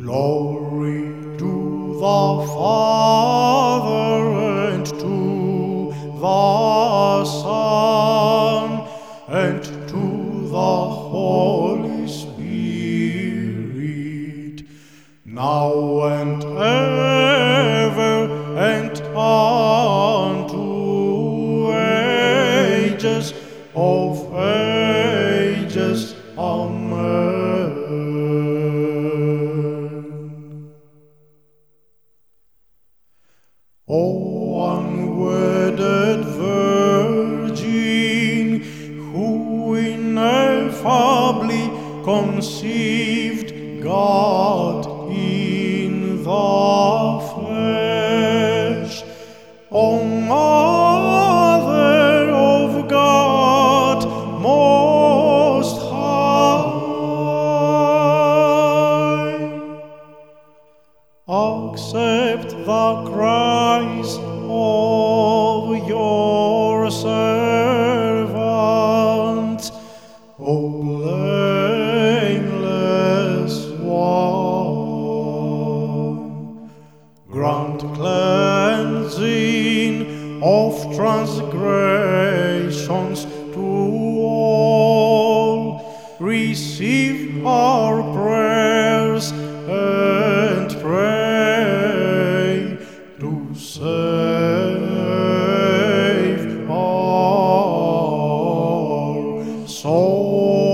Glory to the Father and to the Son and to the Holy Spirit, now and ever and unto ages of ages. O unwedded Virgin, who ineffably conceived God in the flesh, O Mother of God Most High, accept accept the Christ of your servant, O blameless one. Grant cleansing of transgressions to all. Receive our prayers. soul.